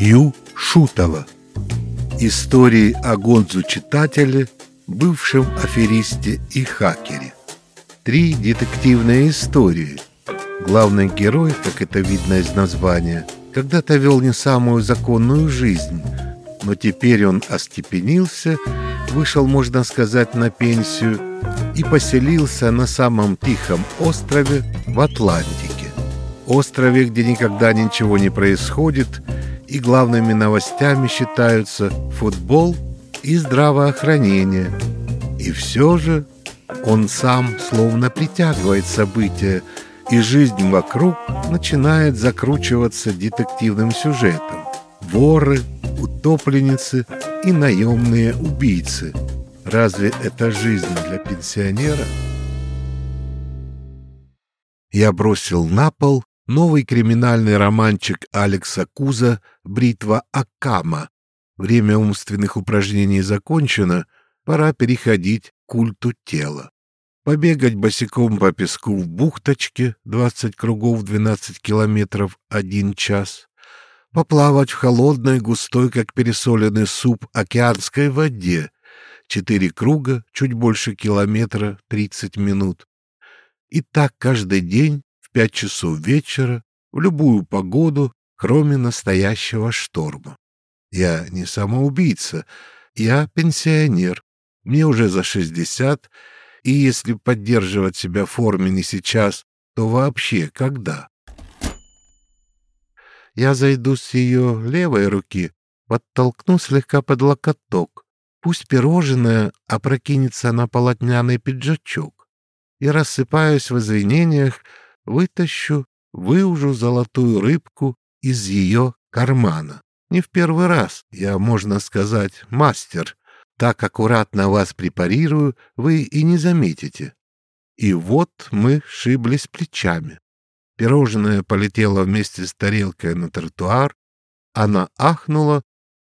Ю Шутова. Истории о Гонзу-читателе, бывшем аферисте и хакере. Три детективные истории. Главный герой, как это видно из названия, когда-то вел не самую законную жизнь, но теперь он остепенился, вышел, можно сказать, на пенсию и поселился на самом тихом острове в Атлантике. Острове, где никогда ничего не происходит, и главными новостями считаются футбол и здравоохранение. И все же он сам словно притягивает события, и жизнь вокруг начинает закручиваться детективным сюжетом. Воры, утопленницы и наемные убийцы. Разве это жизнь для пенсионера? Я бросил на пол новый криминальный романчик Алекса Куза «Бритва Акама». Время умственных упражнений закончено, пора переходить к культу тела. Побегать босиком по песку в бухточке 20 кругов 12 километров 1 час. Поплавать в холодной, густой, как пересоленный суп, океанской воде. Четыре круга, чуть больше километра, 30 минут. И так каждый день пять часов вечера, в любую погоду, кроме настоящего шторма. Я не самоубийца, я пенсионер. Мне уже за шестьдесят, и если поддерживать себя в форме не сейчас, то вообще когда? Я зайду с ее левой руки, подтолкну слегка под локоток. Пусть пирожное опрокинется на полотняный пиджачок. И, рассыпаясь в извинениях, вытащу, выужу золотую рыбку из ее кармана. Не в первый раз, я, можно сказать, мастер так аккуратно вас препарирую, вы и не заметите. И вот мы шиблись плечами. Пирожное полетело вместе с тарелкой на тротуар. Она ахнула,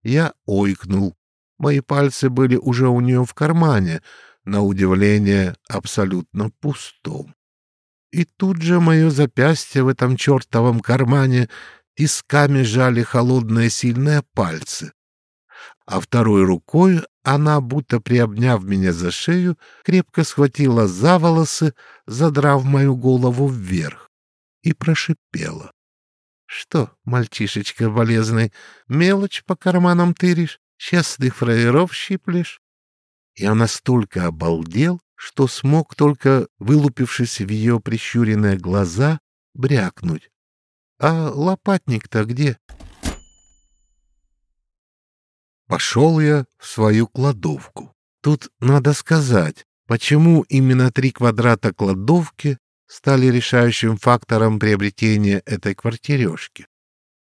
я ойкнул. Мои пальцы были уже у нее в кармане, на удивление абсолютно пустом. И тут же мое запястье в этом чертовом кармане тисками жали холодные сильные пальцы а второй рукой она, будто приобняв меня за шею, крепко схватила за волосы, задрав мою голову вверх, и прошипела. — Что, мальчишечка болезный, мелочь по карманам тыришь, честных фраеров щиплешь? Я настолько обалдел, что смог только, вылупившись в ее прищуренные глаза, брякнуть. — А лопатник-то где? — Пошел я в свою кладовку. Тут надо сказать, почему именно три квадрата кладовки стали решающим фактором приобретения этой квартирешки.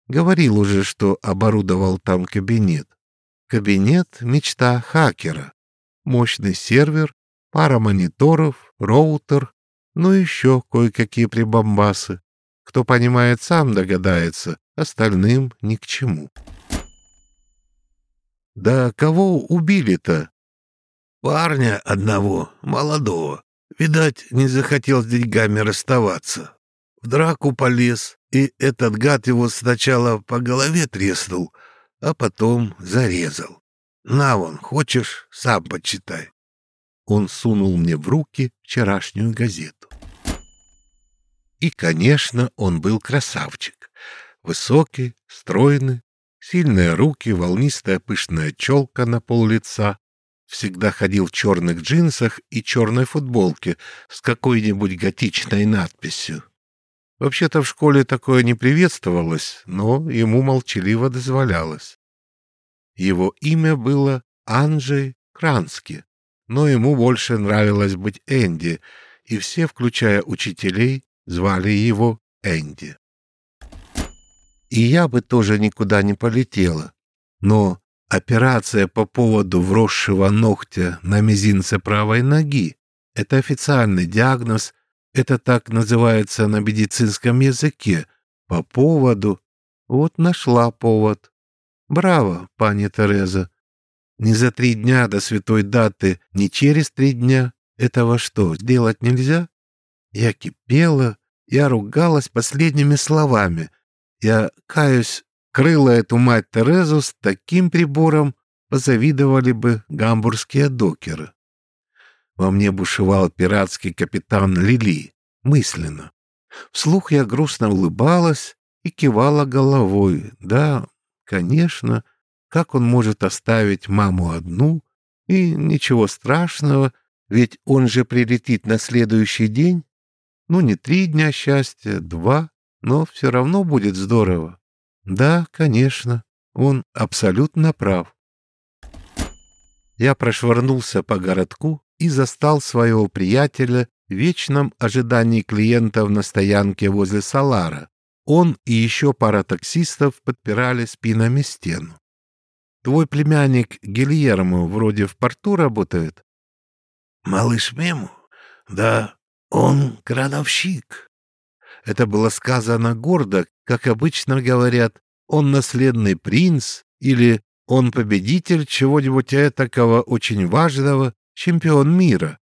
Говорил уже, что оборудовал там кабинет. Кабинет — мечта хакера. Мощный сервер, пара мониторов, роутер, ну и еще кое-какие прибамбасы. Кто понимает, сам догадается, остальным ни к чему. Да кого убили-то? Парня одного, молодого. Видать, не захотел с деньгами расставаться. В драку полез, и этот гад его сначала по голове треснул, а потом зарезал. На вон, хочешь, сам почитай. Он сунул мне в руки вчерашнюю газету. И, конечно, он был красавчик. Высокий, стройный, Сильные руки, волнистая пышная челка на пол лица. Всегда ходил в черных джинсах и черной футболке с какой-нибудь готичной надписью. Вообще-то в школе такое не приветствовалось, но ему молчаливо дозволялось. Его имя было Анджей Крански, но ему больше нравилось быть Энди, и все, включая учителей, звали его Энди и я бы тоже никуда не полетела. Но операция по поводу вросшего ногтя на мизинце правой ноги — это официальный диагноз, это так называется на медицинском языке, по поводу. Вот нашла повод. Браво, пани Тереза. Не за три дня до святой даты, не через три дня. Этого что, сделать нельзя? Я кипела, я ругалась последними словами — я, каюсь, крыла эту мать Терезу с таким прибором позавидовали бы гамбургские докеры. Во мне бушевал пиратский капитан Лили, мысленно. Вслух я грустно улыбалась и кивала головой. Да, конечно, как он может оставить маму одну? И ничего страшного, ведь он же прилетит на следующий день. Ну, не три дня счастья, два, но все равно будет здорово. Да, конечно, он абсолютно прав. Я прошвырнулся по городку и застал своего приятеля в вечном ожидании клиентов на стоянке возле Салара. Он и еще пара таксистов подпирали спинами стену. Твой племянник Гильермо вроде в порту работает? Малыш Мему? Да, он крановщик. Это было сказано гордо, как обычно говорят, он наследный принц или он победитель чего-нибудь этакого очень важного, чемпион мира.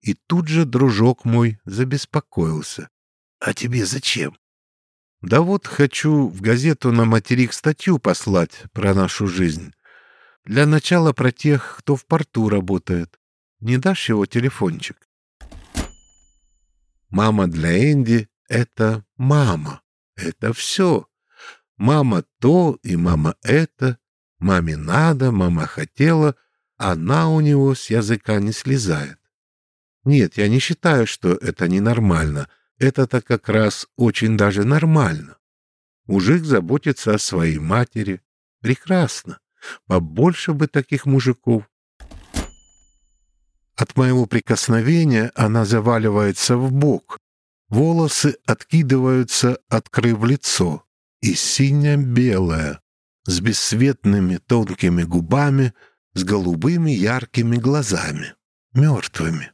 И тут же дружок мой забеспокоился. — А тебе зачем? — Да вот хочу в газету на материк статью послать про нашу жизнь. Для начала про тех, кто в порту работает. Не дашь его телефончик? Мама для Энди — это мама. Это все. Мама то и мама это. Маме надо, мама хотела, она у него с языка не слезает. Нет, я не считаю, что это ненормально. Это-то как раз очень даже нормально. Мужик заботится о своей матери. Прекрасно. Побольше бы таких мужиков. От моего прикосновения она заваливается в бок. Волосы откидываются, открыв лицо. И сине-белая, с бесцветными тонкими губами, с голубыми яркими глазами, мертвыми.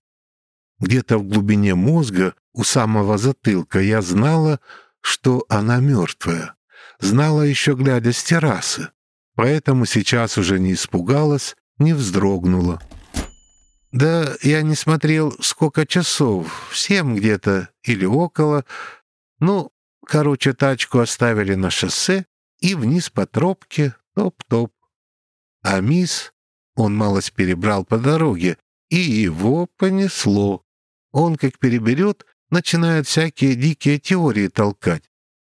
Где-то в глубине мозга, у самого затылка, я знала, что она мертвая. Знала еще глядя с террасы. Поэтому сейчас уже не испугалась, не вздрогнула. Да я не смотрел, сколько часов, семь где-то или около. Ну, короче, тачку оставили на шоссе и вниз по тропке, топ-топ. А мисс, он малость перебрал по дороге, и его понесло. Он, как переберет, начинает всякие дикие теории толкать.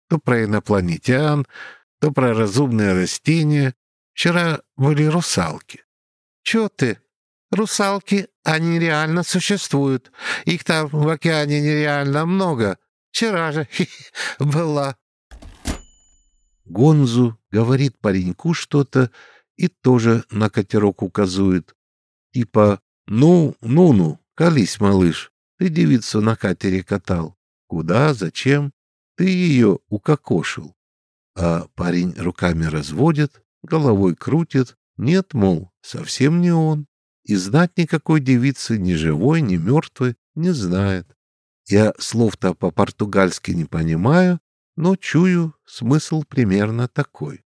То про инопланетян, то про разумные растения. Вчера были русалки. Чё ты? Русалки, они реально существуют. Их там в океане нереально много. Вчера же была. Гонзу говорит пареньку что-то и тоже на катерок указует. Типа «Ну, ну-ну, колись, малыш». Ты девицу на катере катал. Куда, зачем? Ты ее укокошил. А парень руками разводит, головой крутит. Нет, мол, совсем не он. И знать никакой девицы, ни живой, ни мертвой, не знает. Я слов-то по-португальски не понимаю, но чую смысл примерно такой.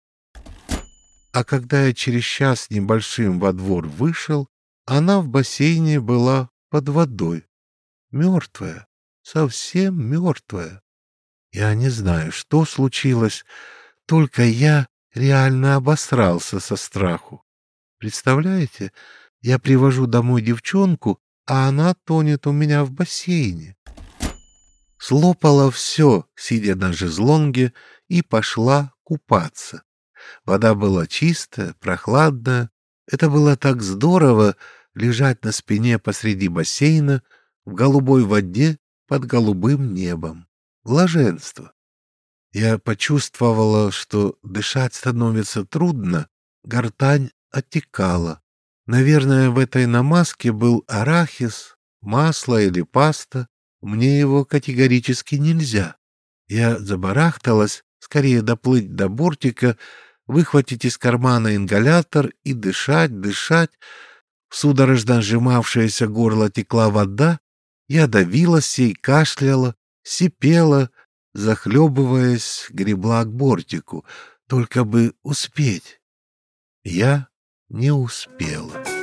А когда я через час небольшим во двор вышел, она в бассейне была под водой мертвая, совсем мертвая. Я не знаю, что случилось, только я реально обосрался со страху. Представляете, я привожу домой девчонку, а она тонет у меня в бассейне. Слопала все, сидя на жезлонге, и пошла купаться. Вода была чистая, прохладная. Это было так здорово лежать на спине посреди бассейна, в голубой воде под голубым небом. Блаженство. Я почувствовала, что дышать становится трудно, гортань оттекала. Наверное, в этой намазке был арахис, масло или паста. Мне его категорически нельзя. Я забарахталась, скорее доплыть до бортика, выхватить из кармана ингалятор и дышать, дышать. В судорожно сжимавшееся горло текла вода, я давилась и кашляла, сипела, захлебываясь, гребла к бортику, только бы успеть. Я не успела.